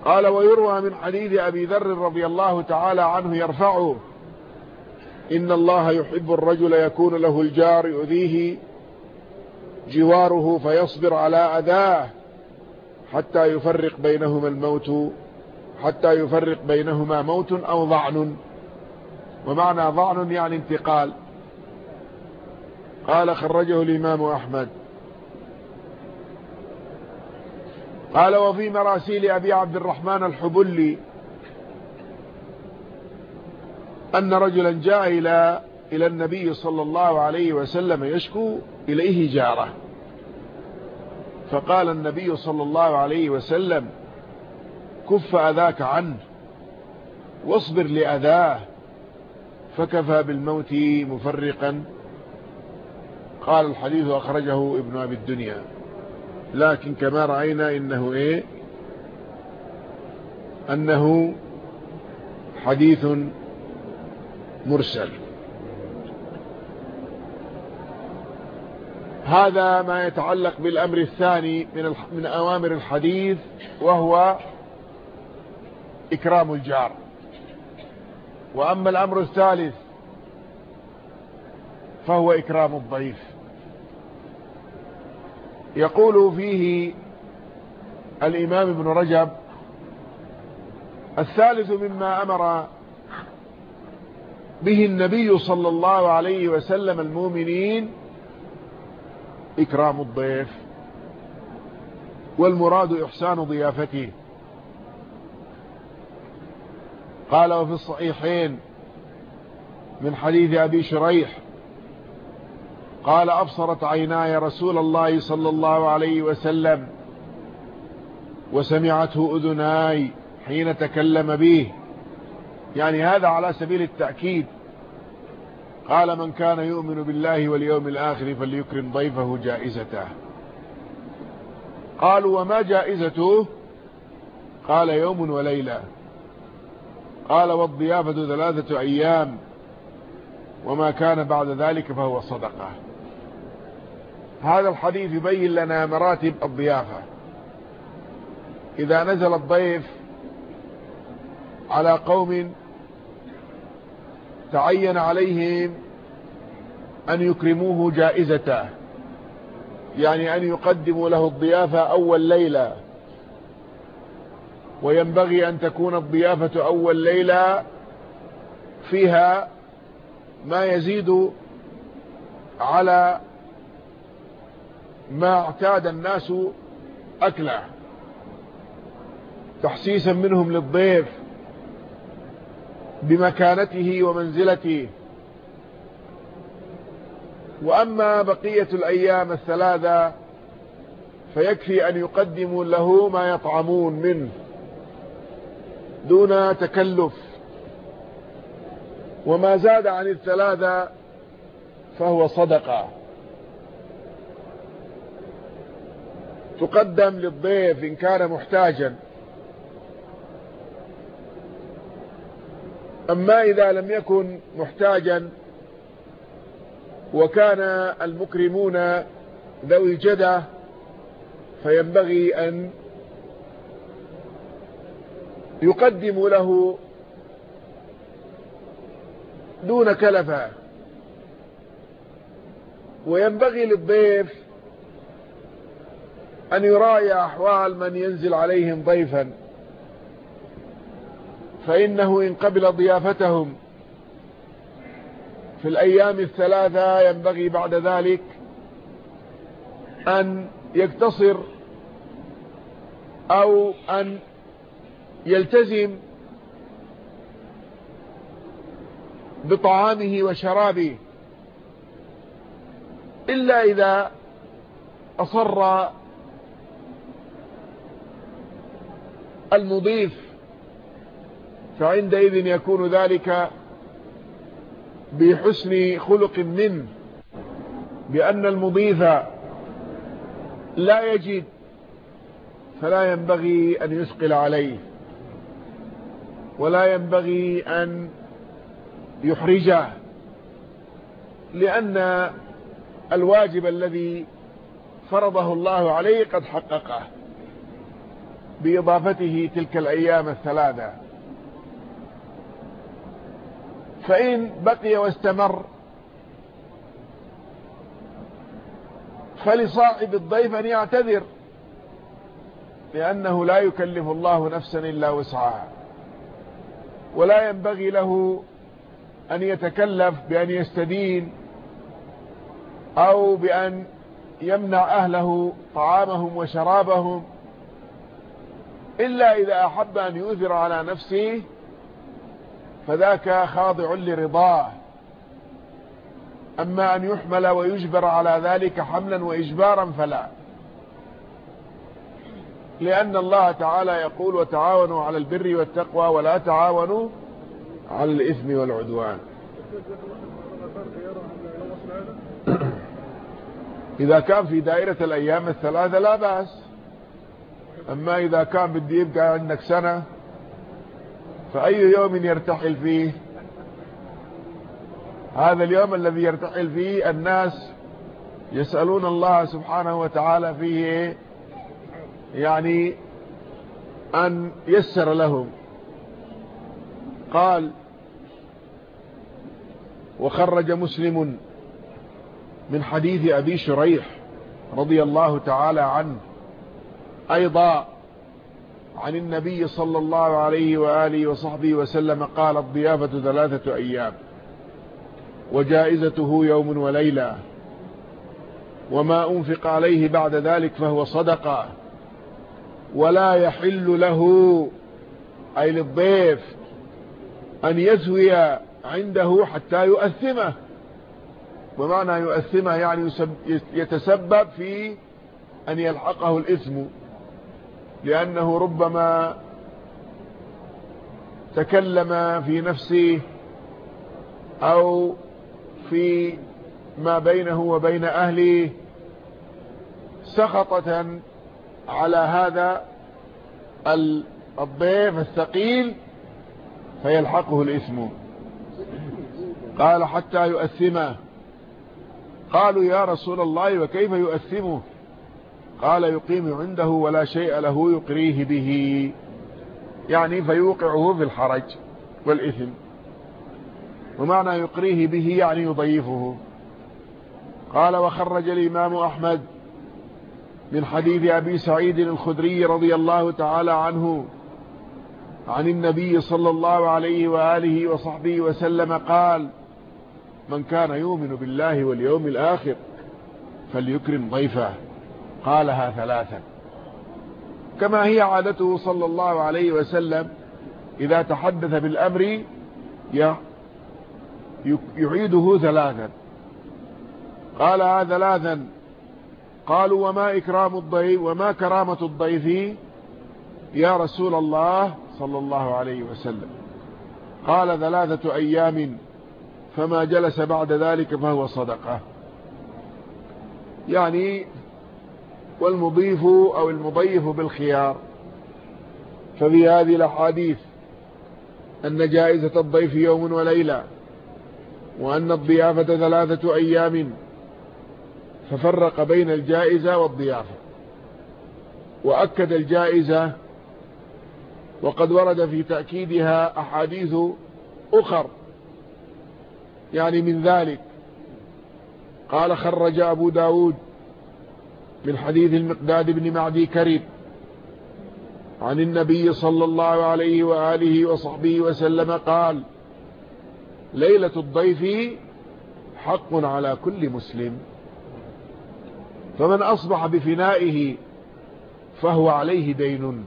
قال ويروى من حديث أبي ذر رضي الله تعالى عنه يرفعه إن الله يحب الرجل يكون له الجار يؤذيه جواره فيصبر على أذاه. حتى يفرق بينهما الموت حتى يفرق بينهما موت أو ضعن. ومعنى ضعن يعني انتقال. قال خرجه الإمام أحمد. قال وفي مراسيل أبي عبد الرحمن الحبلي أن رجلا جاء إلى إلى النبي صلى الله عليه وسلم يشكو إليه جاره. فقال النبي صلى الله عليه وسلم كف أذاك عنه واصبر لأذاه فكفى بالموت مفرقا. قال الحديث أخرجه ابن أبي الدنيا. لكن كما رأينا إنه إيه؟ أنه حديث مرسل. هذا ما يتعلق بالأمر الثاني من من أوامر الحديث وهو إكرام الجار. وأما الأمر الثالث فهو إكرام الضيف. يقول فيه الإمام ابن رجب الثالث مما أمر به النبي صلى الله عليه وسلم المؤمنين إكرام الضيف والمراد إحسان ضيافته. قال وفي الصحيحين من حديث أبي شريح قال أبصرت عيناي رسول الله صلى الله عليه وسلم وسمعته أذناي حين تكلم به. يعني هذا على سبيل التأكيد. قال من كان يؤمن بالله واليوم الآخر فليكرم ضيفه جائزته. قالوا وما جائزته؟ قال يوم وليلة. قال والضيافة ثلاثة أيام. وما كان بعد ذلك فهو صدقة. هذا الحديث يبين لنا مراتب الضيافة. إذا نزل الضيف على قوم تعين عليهم أن يكرموه جائزته يعني أن يقدموا له الضيافة أول ليلة. وينبغي أن تكون الضيافة أول ليلة فيها ما يزيد على ما اعتاد الناس أكله. تحسيسا منهم للضيف. بمكانته ومنزلته. وأما بقية الأيام الثلاثة فيكفي أن يقدموا له ما يطعمون منه دون تكلف. وما زاد عن الثلاثة فهو صدقة. تقدم للضيف إن كان محتاجا. أما إذا لم يكن محتاجا وكان المكرمون ذوي جدة فينبغي أن يقدم له دون كلفة. وينبغي للضيف أن يراعي أحوال من ينزل عليهم ضيفا. فإنه إن قبل ضيافتهم في الأيام الثلاثة ينبغي بعد ذلك أن يقتصر أو أن يلتزم بطعامه وشرابه إلا إذا أصر المضيف فعندئذ يكون ذلك بحسن خلق منه بأن المضيف لا يجد فلا ينبغي أن يثقل عليه ولا ينبغي أن يحرجه لأن الواجب الذي فرضه الله عليه قد حققه بإضافته تلك الأيام الثلاثة. فإن بقي واستمر فلصاحب الضيف أن يعتذر لأنه لا يكلف الله نفسا إلا وسعها ولا ينبغي له أن يتكلف بأن يستدين أو بأن يمنع أهله طعامهم وشرابهم إلا إذا أحب أن يؤثر على نفسه فذاك خاضع لرضاه. أما أن يحمل ويجبر على ذلك حملا وإجبارا فلا. لأن الله تعالى يقول وتعاونوا على البر والتقوى ولا تعاونوا على الإثم والعدوان. إذا كان في دائرة الأيام الثلاثة لا بأس. أما إذا كان بدي يبقى عندك سنة فأي يوم يرتحل فيه؟ هذا اليوم الذي يرتحل فيه الناس يسألون الله سبحانه وتعالى فيه يعني أن يسر لهم. قال وخرج مسلم من حديث أبي شريح رضي الله تعالى عنه أيضا عن النبي صلى الله عليه وآله وصحبه وسلم قال الضيافة ثلاثة أيام وجائزته يوم وليلة وما أنفق عليه بعد ذلك فهو صدقة ولا يحل له أي للضيف أن يزوي عنده حتى يؤثمه. ومعنى يؤثمه يعني يتسبب في أن يلحقه الإثم. لأنه ربما تكلم في نفسه أو في ما بينه وبين أهله سخطة على هذا الضيف الثقيل فيلحقه الإثم. قال حتى يؤثمه. قالوا يا رسول الله وكيف يؤثمه؟ قال يقيم عنده ولا شيء له يقريه به. يعني فيوقعه في الحرج والإثم. ومعنى يقريه به يعني يضيفه. قال وخرج الإمام أحمد من حديث أبي سعيد الخدري رضي الله تعالى عنه عن النبي صلى الله عليه وآله وصحبه وسلم قال من كان يؤمن بالله واليوم الآخر فليكرم ضيفه. قالها ثلاثا. كما هي عادته صلى الله عليه وسلم إذا تحدث بالأمر يعيده ثلاثا. قالها ثلاثا قالوا وما إكرام الضيف وما كرامة الضيف يا رسول الله صلى الله عليه وسلم. قال ثلاثة أيام فما جلس بعد ذلك فهو صدقة. يعني والمضيف أو المضيف بالخيار. ففي هذه الأحاديث أن جائزة الضيف يوم وليلة وأن الضيافة ثلاثة أيام ففرق بين الجائزة والضيافة. وأكد الجائزة وقد ورد في تأكيدها أحاديث أخر يعني من ذلك. قال خرج أبو داود من حديث المقداد بن معدي كريب عن النبي صلى الله عليه وآله وصحبه وسلم قال ليلة الضيف حق على كل مسلم فمن أصبح بفنائه فهو عليه دين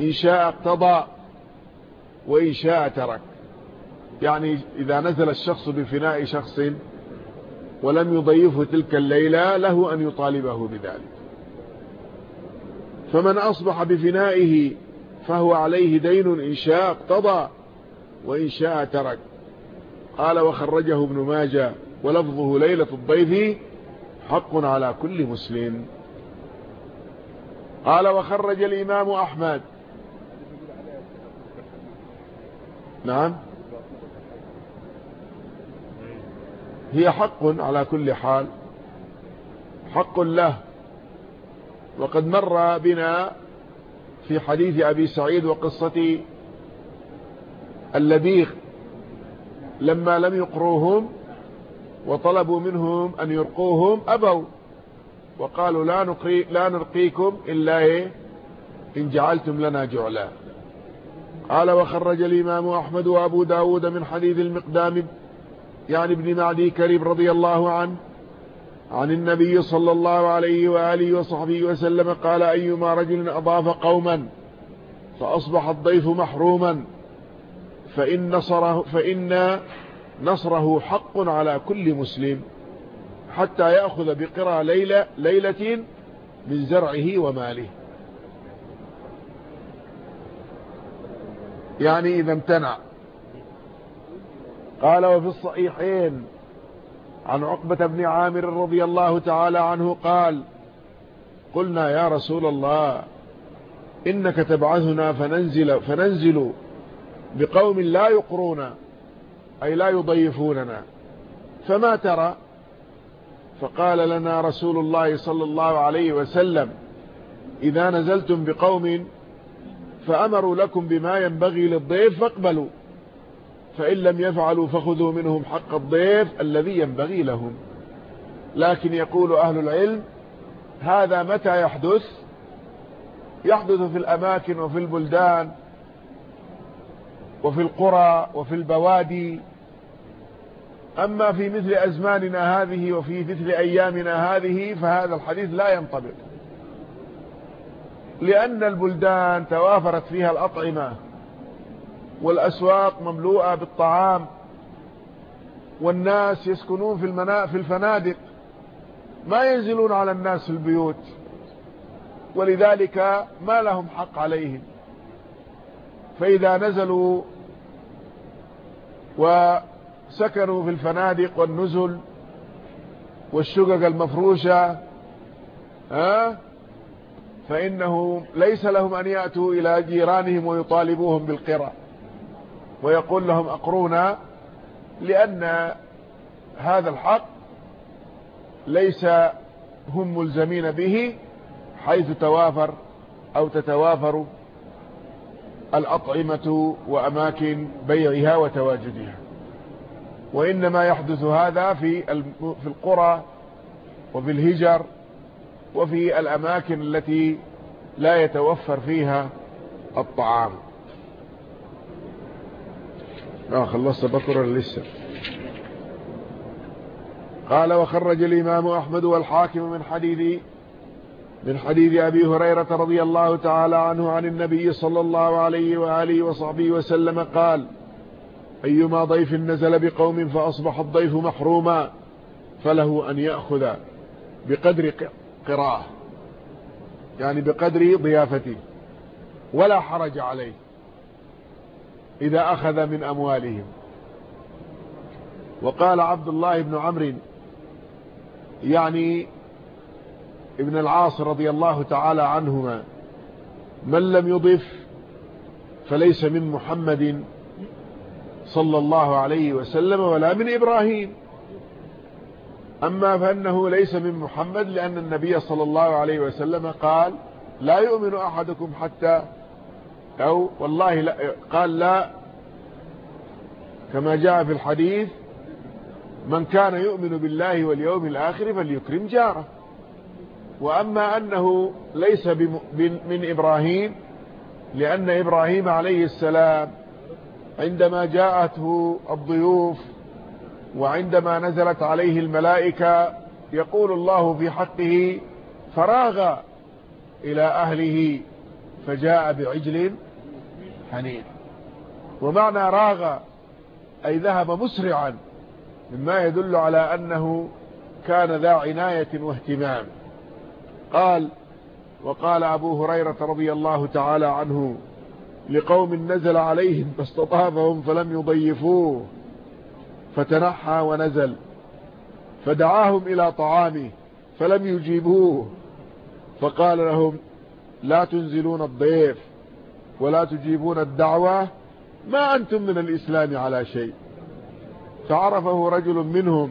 إن شاء اقتضى وإن شاء ترك. يعني إذا نزل الشخص بفناء شخص ولم يضيفه تلك الليلة له أن يطالبه بذلك. فمن أصبح بفنائه فهو عليه دين إن شاء اقتضى وإن شاء ترك. قال وخرجه ابن ماجه ولفظه ليلة الضيف حق على كل مسلم. قال وخرج الإمام أحمد. نعم. هي حق على كل حال حق له. وقد مر بنا في حديث أبي سعيد وقصة اللبيغ لما لم يقروهم وطلبوا منهم أن يرقوهم أبوا. وقالوا لا, نقري لا نرقيكم إلا إيه؟ إن جعلتم لنا جعلا. قال وخرج الإمام أحمد وأبو داود من حديث المقدام يعني ابن معدي كريب رضي الله عنه عن النبي صلى الله عليه وآله وصحبه وسلم قال أيما رجل أضاف قوما فأصبح الضيف محروما فإن نصره, فإن نصره حق على كل مسلم حتى يأخذ بقرى ليلة, ليلة من زرعه وماله. يعني إذا امتنع. قال وفي الصحيحين عن عقبة بن عامر رضي الله تعالى عنه قال قلنا يا رسول الله إنك تبعثنا فننزل, فننزل بقوم لا يقرون أي لا يضيفوننا فما ترى فقال لنا رسول الله صلى الله عليه وسلم إذا نزلتم بقوم فأمروا لكم بما ينبغي للضيف فاقبلوا فإن لم يفعلوا فخذوا منهم حق الضيف الذي ينبغي لهم. لكن يقول أهل العلم هذا متى يحدث؟ يحدث في الأماكن وفي البلدان وفي القرى وفي البوادي. أما في مثل أزماننا هذه وفي مثل أيامنا هذه فهذا الحديث لا ينطبق. لأن البلدان توافرت فيها الأطعمة. والأسواق مملوءة بالطعام والناس يسكنون في, المنا... في الفنادق ما ينزلون على الناس في البيوت ولذلك ما لهم حق عليهم. فإذا نزلوا وسكنوا في الفنادق والنزل والشقق المفروشة ها فإنه ليس لهم أن يأتوا إلى جيرانهم ويطالبوهم بالقرى. ويقول لهم أقرونا لأن هذا الحق ليس هم ملزمين به حيث توافر أو تتوافر الأطعمة وأماكن بيعها وتواجدها. وإنما يحدث هذا في في القرى وفي الهجر وفي الأماكن التي لا يتوفر فيها الطعام. آه خلصت بكرة لسه. قال وخرج الإمام أحمد والحاكم من حديث من حديث أبي هريرة رضي الله تعالى عنه عن النبي صلى الله عليه وآله وصحبه وسلم قال أيما ضيف نزل بقوم فأصبح الضيف محروما فله أن يأخذ بقدر قراءة يعني بقدر ضيافته ولا حرج عليه. إذا أخذ من أموالهم. وقال عبد الله بن عمرو يعني ابن العاص رضي الله تعالى عنهما من لم يضف فليس من محمد صلى الله عليه وسلم ولا من إبراهيم. أما فأنه ليس من محمد لأن النبي صلى الله عليه وسلم قال لا يؤمن أحدكم حتى أو والله لا قال لا كما جاء في الحديث من كان يؤمن بالله واليوم الآخر فليكرم جاره. وأما أنه ليس من إبراهيم لأن إبراهيم عليه السلام عندما جاءته الضيوف وعندما نزلت عليه الملائكة يقول الله في حقه فراغ إلى أهله فجاء بعجل حنين. ومعنى راغ أي ذهب مسرعا مما يدل على أنه كان ذا عناية واهتمام. قال وقال أبو هريرة رضي الله تعالى عنه لقوم نزل عليهم فاستطافهم فلم يضيفوه فتنحى ونزل فدعاهم إلى طعامه فلم يجيبوه فقال لهم لا تنزلون الضيف. ولا تجيبون الدعوة ما أنتم من الإسلام على شيء. فعرفه رجل منهم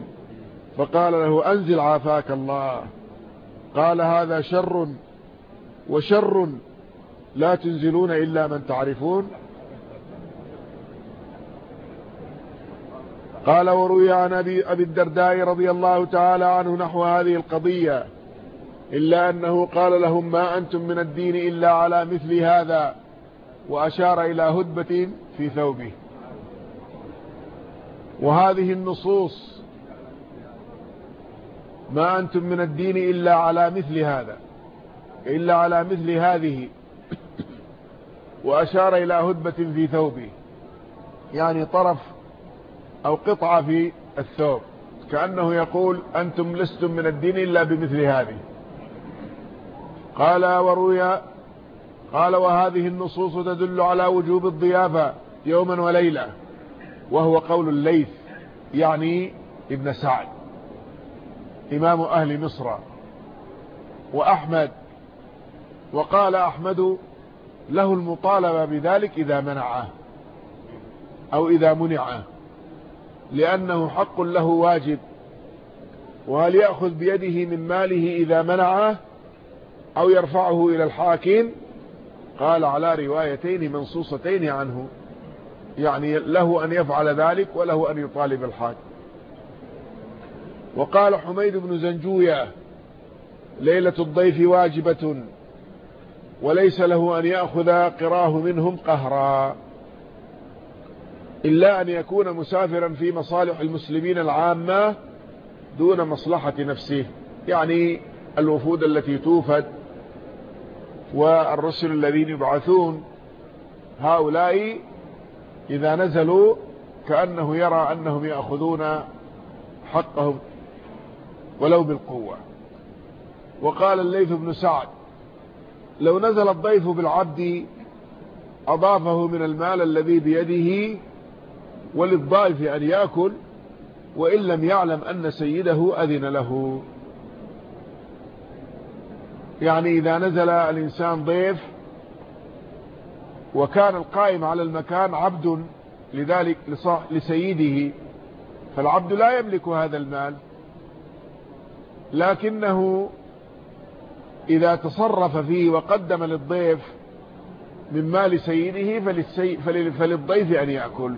فقال له أنزل عافاك الله. قال هذا شر وشر لا تنزلون إلا من تعرفون. قال وروي عن أبي, أبي الدرداء رضي الله تعالى عنه نحو هذه القضية إلا أنه قال لهم ما أنتم من الدين إلا على مثل هذا. وأشار إلى هدبة في ثوبه. وهذه النصوص ما أنتم من الدين إلا على مثل هذا إلا على مثل هذه. وأشار إلى هدبة في ثوبه يعني طرف أو قطعة في الثوب كأنه يقول أنتم لستم من الدين إلا بمثل هذه. قال وروي قال وهذه النصوص تدل على وجوب الضيافة يوما وليلة وهو قول الليث يعني ابن سعد. إمام أهل مصر وأحمد. وقال أحمد له المطالبة بذلك إذا منعه أو إذا منعه لأنه حق له واجب. وهل يأخذ بيده من ماله إذا منعه أو يرفعه إلى الحاكم؟ قال على روايتين منصوصتين عنه. يعني له أن يفعل ذلك وله أن يطالب الحاكم وقال حميد بن زنجوية ليلة الضيف واجبة وليس له أن يأخذ قراه منهم قهرا إلا أن يكون مسافرا في مصالح المسلمين العامة دون مصلحة نفسه. يعني الوفود التي توفد والرسل الذين يبعثون هؤلاء إذا نزلوا كأنه يرى أنهم يأخذون حقهم ولو بالقوة. وقال الليث بن سعد لو نزل الضيف بالعبد أضافه من المال الذي بيده وللضائف أن يأكل وإن لم يعلم أن سيده أذن له. يعني إذا نزل الإنسان ضيف وكان القائم على المكان عبد لذلك لسيده فالعبد لا يملك هذا المال. لكنه إذا تصرف فيه وقدم للضيف من مال سيده فللسي فللضيف أن يأكل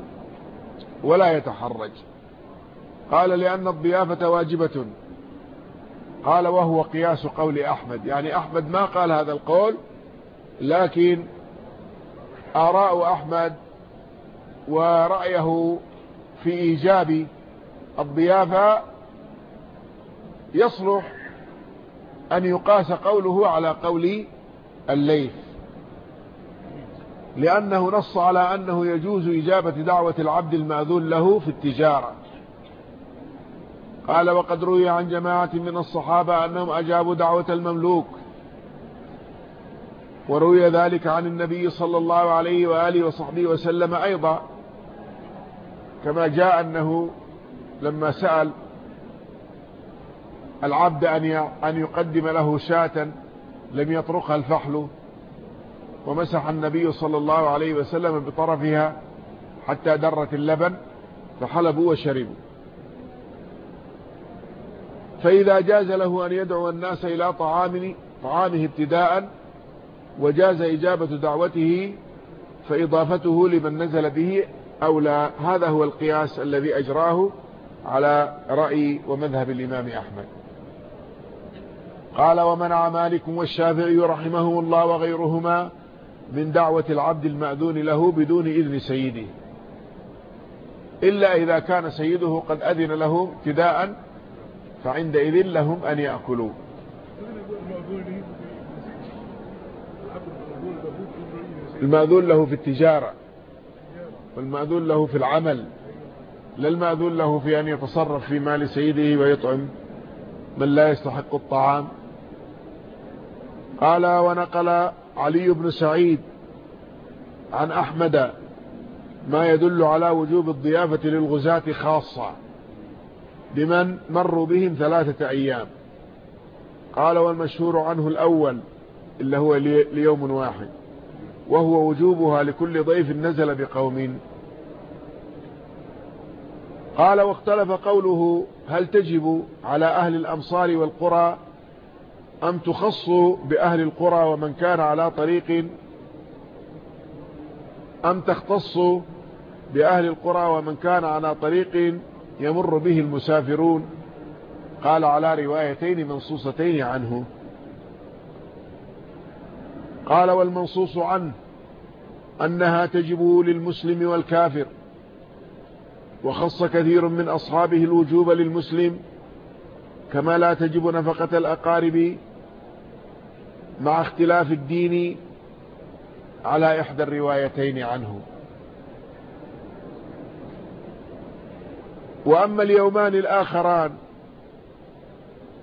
ولا يتحرج. قال لأن الضيافة واجبة. قال وهو قياس قول أحمد. يعني أحمد ما قال هذا القول لكن آراء أحمد ورأيه في إيجاب الضيافة يصلح أن يقاس قوله على قول الليث. لأنه نص على أنه يجوز إجابة دعوة العبد المأذون له في التجارة. قال وقد روي عن جماعة من الصحابة أنهم أجابوا دعوة المملوك. وروي ذلك عن النبي صلى الله عليه وآله وصحبه وسلم أيضا. كما جاء أنه لما سأل العبد أن يقدم له شاة لم يطرقها الفحل ومسح النبي صلى الله عليه وسلم بطرفها حتى درت اللبن فحلبوا وشربوا. فإذا جاز له أن يدعو الناس إلى طعام طعامه ابتداء وجاز إجابة دعوته فإضافته لمن نزل به أو لا. هذا هو القياس الذي أجراه على رأي ومذهب الإمام أحمد. قال ومنع مالك والشافعي رحمه الله وغيرهما من دعوة العبد المأذون له بدون إذن سيده إلا إذا كان سيده قد أذن له ابتداء فعندئذ لهم أن يأكلوا. المأذون له في التجارة والمأذون له في العمل لا المأذون له في أن يتصرف في مال سيده ويطعم من لا يستحق الطعام. قال ونقل علي بن سعيد عن أحمد ما يدل على وجوب الضيافة للغزاة خاصة. بمن مروا بهم ثلاثة أيام. قال والمشهور عنه الأول إلا هو ليوم واحد. وهو وجوبها لكل ضيف نزل بقوم. قال واختلف قوله هل تجب على أهل الأمصار والقرى أم تخص بأهل القرى ومن كان على طريق أم تختص بأهل القرى ومن كان على طريق يمر به المسافرون قال على روايتين منصوصتين عنه. قال والمنصوص عنه أنها تجب للمسلم والكافر وخص كثير من أصحابه الوجوب للمسلم كما لا تجب نفقة الأقارب مع اختلاف الدين على إحدى الروايتين عنه. وأما اليومان الآخران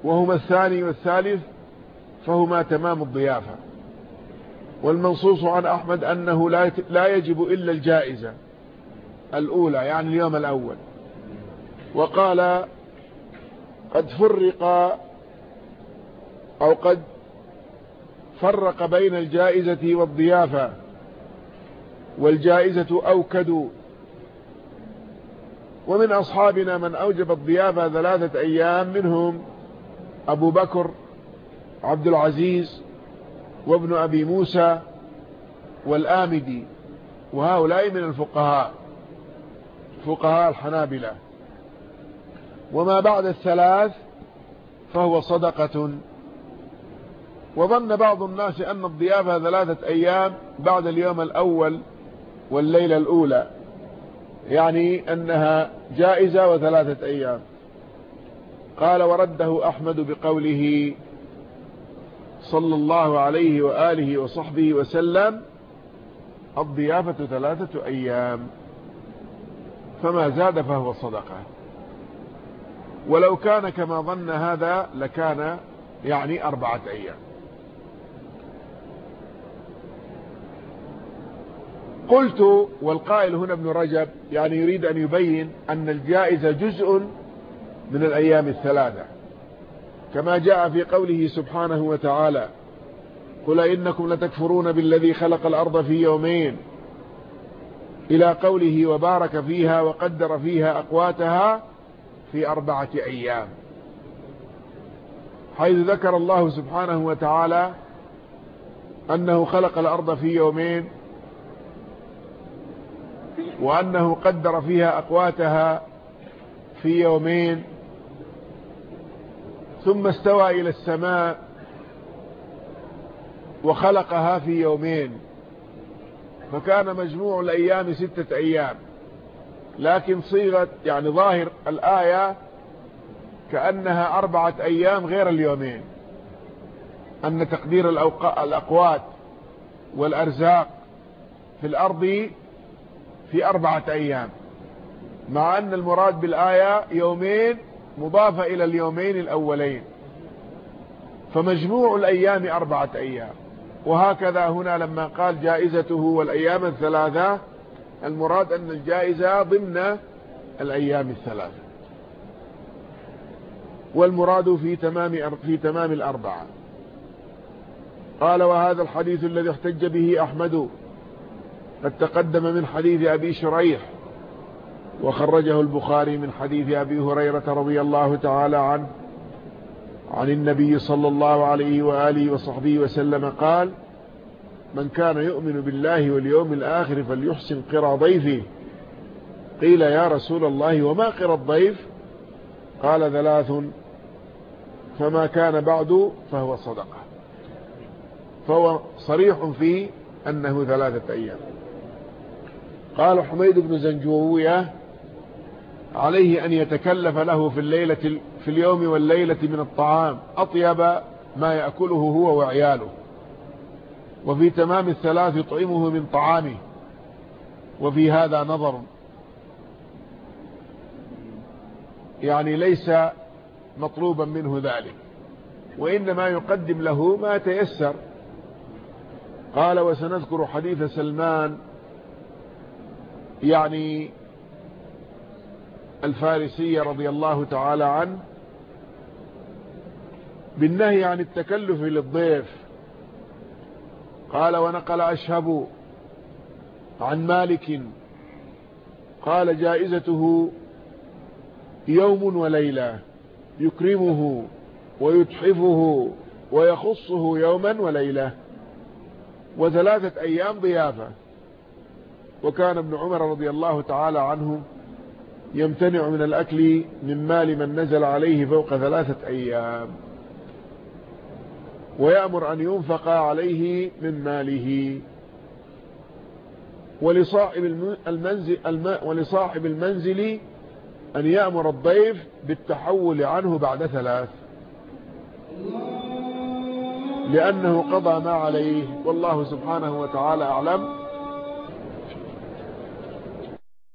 وهما الثاني والثالث فهما تمام الضيافة. والمنصوص عن أحمد أنه لا يجب إلا الجائزة الأولى يعني اليوم الأول. وقال قد فرق أو قد فرق بين الجائزة والضيافة والجائزة أوكد ومن أصحابنا من أوجب الضيافة ثلاثة أيام منهم أبو بكر عبد العزيز وابن أبي موسى والآمدي وهؤلاء من الفقهاء فقهاء الحنابلة. وما بعد الثلاث فهو صدقة. وظن بعض الناس أن الضيافة ثلاثة أيام بعد اليوم الأول والليلة الأولى. يعني أنها جائزة وثلاثة أيام. قال ورده أحمد بقوله صلى الله عليه وآله وصحبه وسلم الضيافة ثلاثة أيام. فما زاد فهو صدقة. ولو كان كما ظن هذا لكان يعني أربعة أيام. قلت والقائل هنا ابن رجب يعني يريد أن يبين أن الجائزة جزء من الأيام الثلاثة. كما جاء في قوله سبحانه وتعالى قل إنكم لتكفرون بالذي خلق الأرض في يومين إلى قوله وبارك فيها وقدر فيها أقواتها في أربعة أيام حيث ذكر الله سبحانه وتعالى أنه خلق الأرض في يومين وأنه قدر فيها أقواتها في يومين ثم استوى إلى السماء وخلقها في يومين. فكان مجموع الأيام ستة أيام. لكن صيغة يعني ظاهر الآية كأنها أربعة أيام غير اليومين. أن تقدير الأقوات والأرزاق في الأرض في أربعة أيام. مع أن المراد بالآية يومين مضافة إلى اليومين الأولين. فمجموع الأيام أربعة أيام. وهكذا هنا لما قال جائزته والأيام الثلاثة المراد أن الجائزة ضمن الأيام الثلاثة. والمراد في تمام في تمام الأربعة. قال وهذا الحديث الذي احتج به أحمد قد تقدم من حديث أبي شريح وخرجه البخاري من حديث أبي هريرة رضي الله تعالى عنه عن النبي صلى الله عليه وآله وصحبه وسلم قال من كان يؤمن بالله واليوم الآخر فليحسن قرى ضيفه. قيل يا رسول الله وما قرى الضيف؟ قال ثلاث فما كان بعد فهو صدقة. فهو صريح في أنه ثلاثة أيام. قال حميد بن زنجوية عليه أن يتكلف له في الليلة في اليوم والليلة من الطعام أطيب ما يأكله هو وعياله. وفي تمام الثلاث يطعمه من طعامه. وفي هذا نظر. يعني ليس مطلوبا منه ذلك. وإنما يقدم له ما تيسر. قال وسنذكر حديث سلمان يعني الفارسية رضي الله تعالى عنه بالنهي عن التكلف للضيف. قال ونقل أشهب عن مالك. قال جائزته يوم وليلة يكرمه ويتحفه ويخصه يوما وليلة وثلاثة أيام ضيافة. وكان ابن عمر رضي الله تعالى عنه يمتنع من الأكل من مال من نزل عليه فوق ثلاثة أيام. ويأمر أن ينفق عليه من ماله. ولصاحب المنزل, ولصاحب المنزل أن يأمر الضيف بالتحول عنه بعد ثلاث. لأنه قضى ما عليه. والله سبحانه وتعالى أعلم.